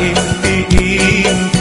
impiin